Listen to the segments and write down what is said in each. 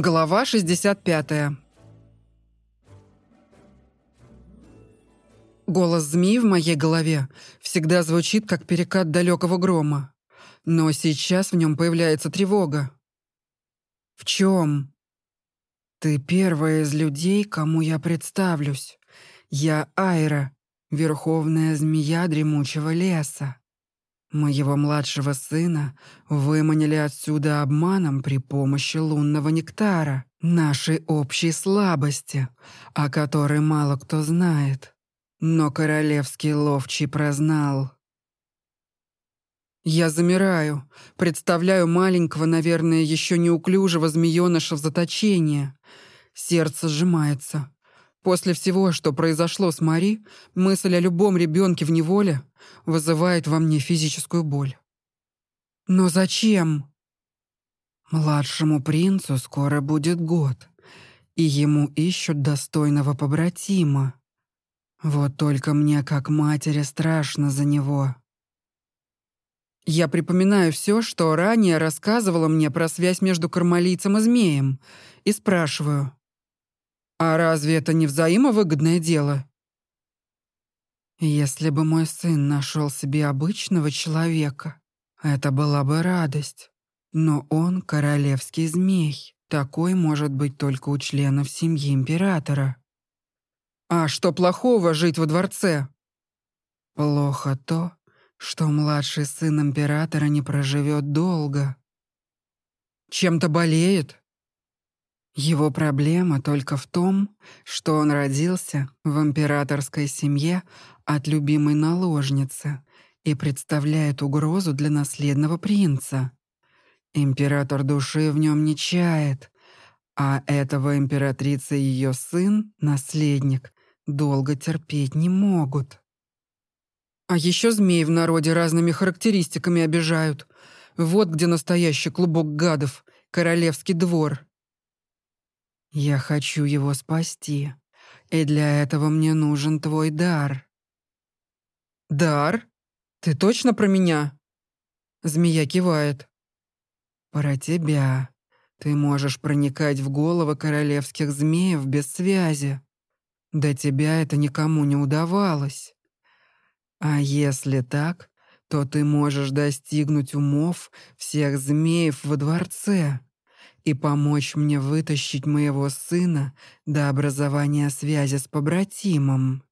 Глава 65. Голос змеи в моей голове всегда звучит, как перекат далекого грома. Но сейчас в нем появляется тревога. В чем? Ты первая из людей, кому я представлюсь. Я Айра, верховная змея дремучего леса. Моего младшего сына выманили отсюда обманом при помощи лунного нектара, нашей общей слабости, о которой мало кто знает. Но королевский ловчий прознал. Я замираю, представляю маленького, наверное, еще неуклюжего змееныша в заточении. Сердце сжимается. После всего, что произошло с Мари, мысль о любом ребенке в неволе вызывает во мне физическую боль. Но зачем? Младшему принцу скоро будет год, и ему ищут достойного побратима. Вот только мне, как матери, страшно за него. Я припоминаю все, что ранее рассказывала мне про связь между кармалийцем и змеем, и спрашиваю, а разве это не взаимовыгодное дело? Если бы мой сын нашел себе обычного человека, это была бы радость. Но он королевский змей. Такой может быть только у членов семьи императора. А что плохого жить во дворце? Плохо то, что младший сын императора не проживет долго. Чем-то болеет? Его проблема только в том, что он родился в императорской семье от любимой наложницы и представляет угрозу для наследного принца. Император души в нем не чает, а этого императрица и ее сын, наследник, долго терпеть не могут. А еще змей в народе разными характеристиками обижают. Вот где настоящий клубок гадов, королевский двор — я хочу его спасти, и для этого мне нужен твой дар». «Дар? Ты точно про меня?» Змея кивает. «Про тебя. Ты можешь проникать в головы королевских змеев без связи. До тебя это никому не удавалось. А если так, то ты можешь достигнуть умов всех змеев во дворце и помочь мне вытащить моего сына до образования связи с побратимом.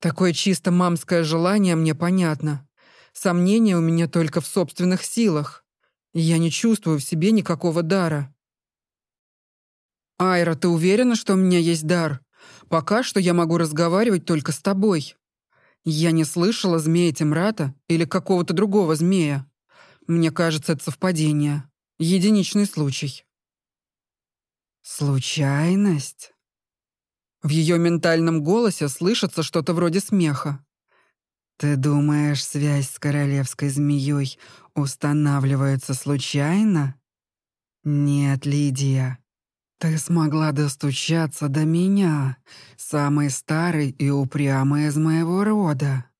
Такое чисто мамское желание мне понятно. Сомнения у меня только в собственных силах. И я не чувствую в себе никакого дара. «Айра, ты уверена, что у меня есть дар? Пока что я могу разговаривать только с тобой. Я не слышала змея Тимрата или какого-то другого змея. Мне кажется, это совпадение. Единичный случай. Случайность? В ее ментальном голосе слышится что-то вроде смеха. Ты думаешь, связь с королевской змеей устанавливается случайно? Нет, Лидия. Ты смогла достучаться до меня, самой старой и упрямой из моего рода.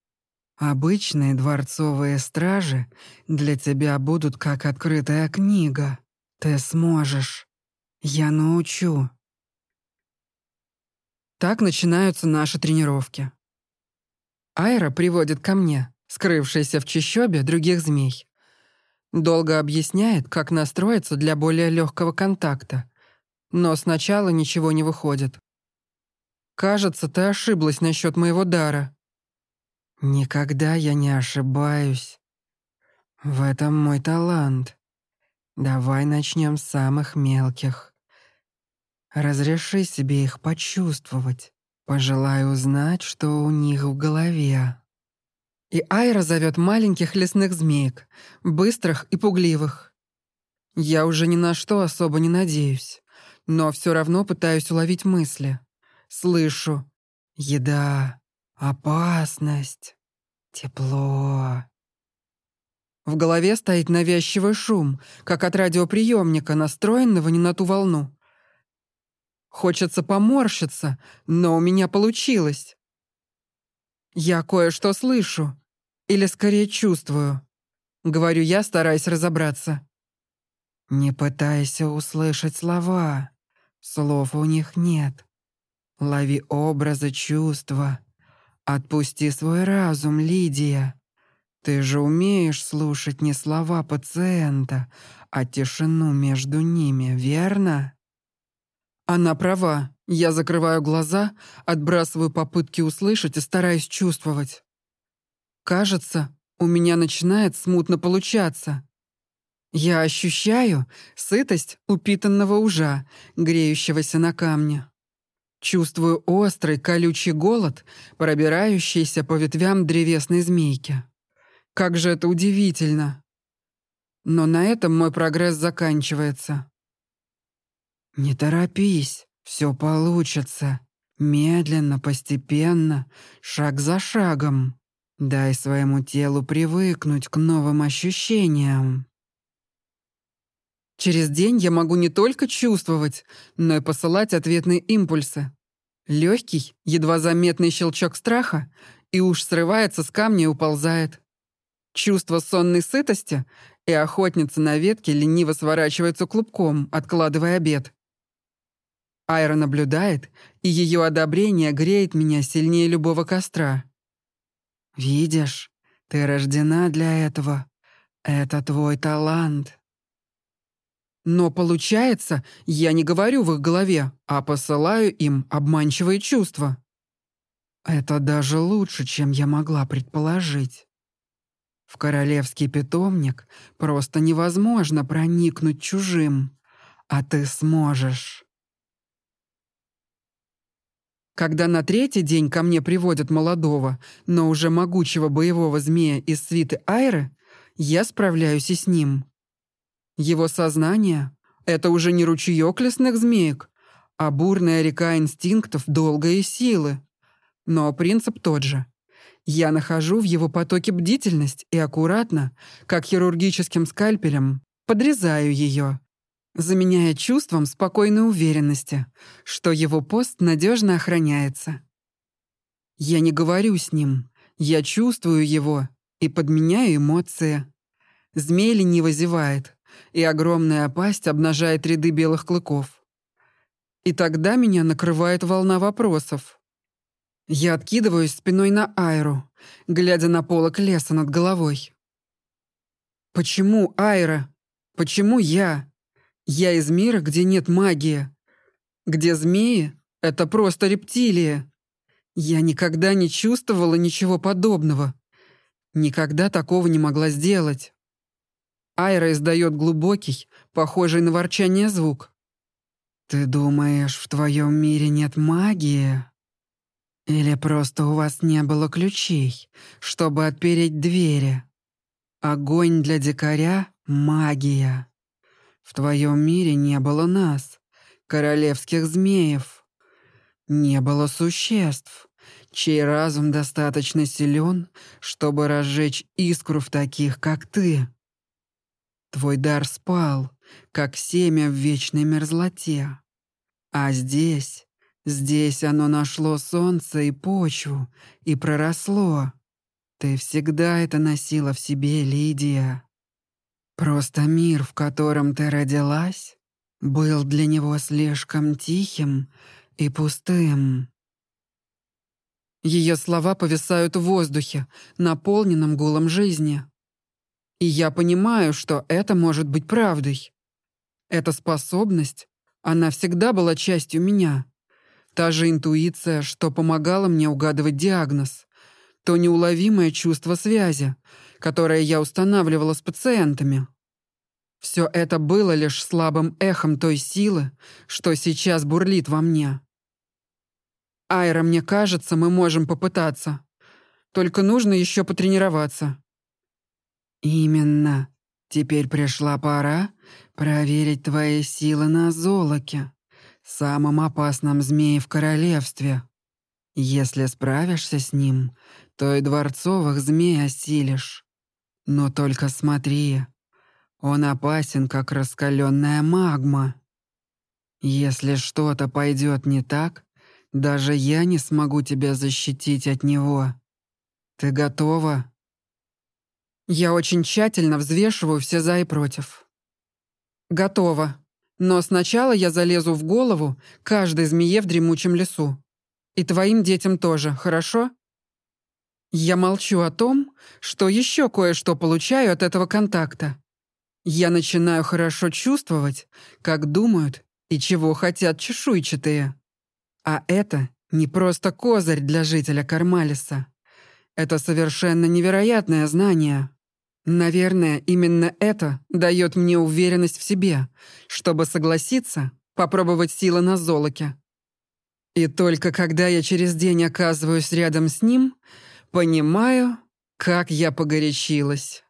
Обычные дворцовые стражи для тебя будут как открытая книга. Ты сможешь. Я научу. Так начинаются наши тренировки. Айра приводит ко мне, скрывшийся в чащобе других змей. Долго объясняет, как настроиться для более легкого контакта. Но сначала ничего не выходит. «Кажется, ты ошиблась насчет моего дара», Никогда я не ошибаюсь. В этом мой талант. Давай начнем с самых мелких. Разреши себе их почувствовать. Пожелай узнать, что у них в голове. И Айра зовет маленьких лесных змеек, быстрых и пугливых. Я уже ни на что особо не надеюсь, но все равно пытаюсь уловить мысли. Слышу «Еда», Опасность. Тепло. В голове стоит навязчивый шум, как от радиоприемника, настроенного не на ту волну. Хочется поморщиться, но у меня получилось. Я кое-что слышу. Или скорее чувствую. Говорю я, стараясь разобраться. Не пытайся услышать слова. Слов у них нет. Лови образы, чувства. Отпусти свой разум, Лидия. Ты же умеешь слушать не слова пациента, а тишину между ними, верно? Она права. Я закрываю глаза, отбрасываю попытки услышать и стараюсь чувствовать. Кажется, у меня начинает смутно получаться. Я ощущаю сытость упитанного ужа, греющегося на камне. Чувствую острый колючий голод, пробирающийся по ветвям древесной змейки. Как же это удивительно. Но на этом мой прогресс заканчивается. Не торопись, все получится. Медленно, постепенно, шаг за шагом. Дай своему телу привыкнуть к новым ощущениям. Через день я могу не только чувствовать, но и посылать ответные импульсы. Легкий, едва заметный щелчок страха, и уж срывается с камня и уползает. Чувство сонной сытости, и охотница на ветке лениво сворачивается клубком, откладывая обед. Айра наблюдает, и ее одобрение греет меня сильнее любого костра. «Видишь, ты рождена для этого. Это твой талант». Но получается, я не говорю в их голове, а посылаю им обманчивые чувства. Это даже лучше, чем я могла предположить. В королевский питомник просто невозможно проникнуть чужим, а ты сможешь. Когда на третий день ко мне приводят молодого, но уже могучего боевого змея из свиты Айры, я справляюсь и с ним. Его сознание — это уже не ручеёк лесных змеек, а бурная река инстинктов долгой силы. Но принцип тот же. Я нахожу в его потоке бдительность и аккуратно, как хирургическим скальпелем, подрезаю ее, заменяя чувством спокойной уверенности, что его пост надежно охраняется. Я не говорю с ним, я чувствую его и подменяю эмоции. Змей лениво зевает, и огромная пасть обнажает ряды белых клыков. И тогда меня накрывает волна вопросов. Я откидываюсь спиной на Айру, глядя на полок леса над головой. Почему Айра? Почему я? Я из мира, где нет магии. Где змеи — это просто рептилии. Я никогда не чувствовала ничего подобного. Никогда такого не могла сделать. Айра издает глубокий, похожий на ворчание звук. «Ты думаешь, в твоем мире нет магии? Или просто у вас не было ключей, чтобы отпереть двери? Огонь для дикаря — магия. В твоем мире не было нас, королевских змеев. Не было существ, чей разум достаточно силен, чтобы разжечь искру в таких, как ты. Твой дар спал, как семя в вечной мерзлоте. А здесь, здесь оно нашло солнце и почву и проросло. Ты всегда это носила в себе, Лидия. Просто мир, в котором ты родилась, был для него слишком тихим и пустым. Ее слова повисают в воздухе, наполненном гулом жизни. И я понимаю, что это может быть правдой. Эта способность, она всегда была частью меня. Та же интуиция, что помогала мне угадывать диагноз. То неуловимое чувство связи, которое я устанавливала с пациентами. Все это было лишь слабым эхом той силы, что сейчас бурлит во мне. Айра, мне кажется, мы можем попытаться. Только нужно еще потренироваться. «Именно. Теперь пришла пора проверить твои силы на золоке, самом опасном змее в королевстве. Если справишься с ним, то и дворцовых змей осилишь. Но только смотри, он опасен, как раскаленная магма. Если что-то пойдет не так, даже я не смогу тебя защитить от него. Ты готова?» Я очень тщательно взвешиваю все «за» и «против». Готово. Но сначала я залезу в голову каждой змее в дремучем лесу. И твоим детям тоже, хорошо? Я молчу о том, что еще кое-что получаю от этого контакта. Я начинаю хорошо чувствовать, как думают и чего хотят чешуйчатые. А это не просто козырь для жителя Кармалиса. Это совершенно невероятное знание. Наверное, именно это дает мне уверенность в себе, чтобы согласиться попробовать силы на золоке. И только когда я через день оказываюсь рядом с ним, понимаю, как я погорячилась.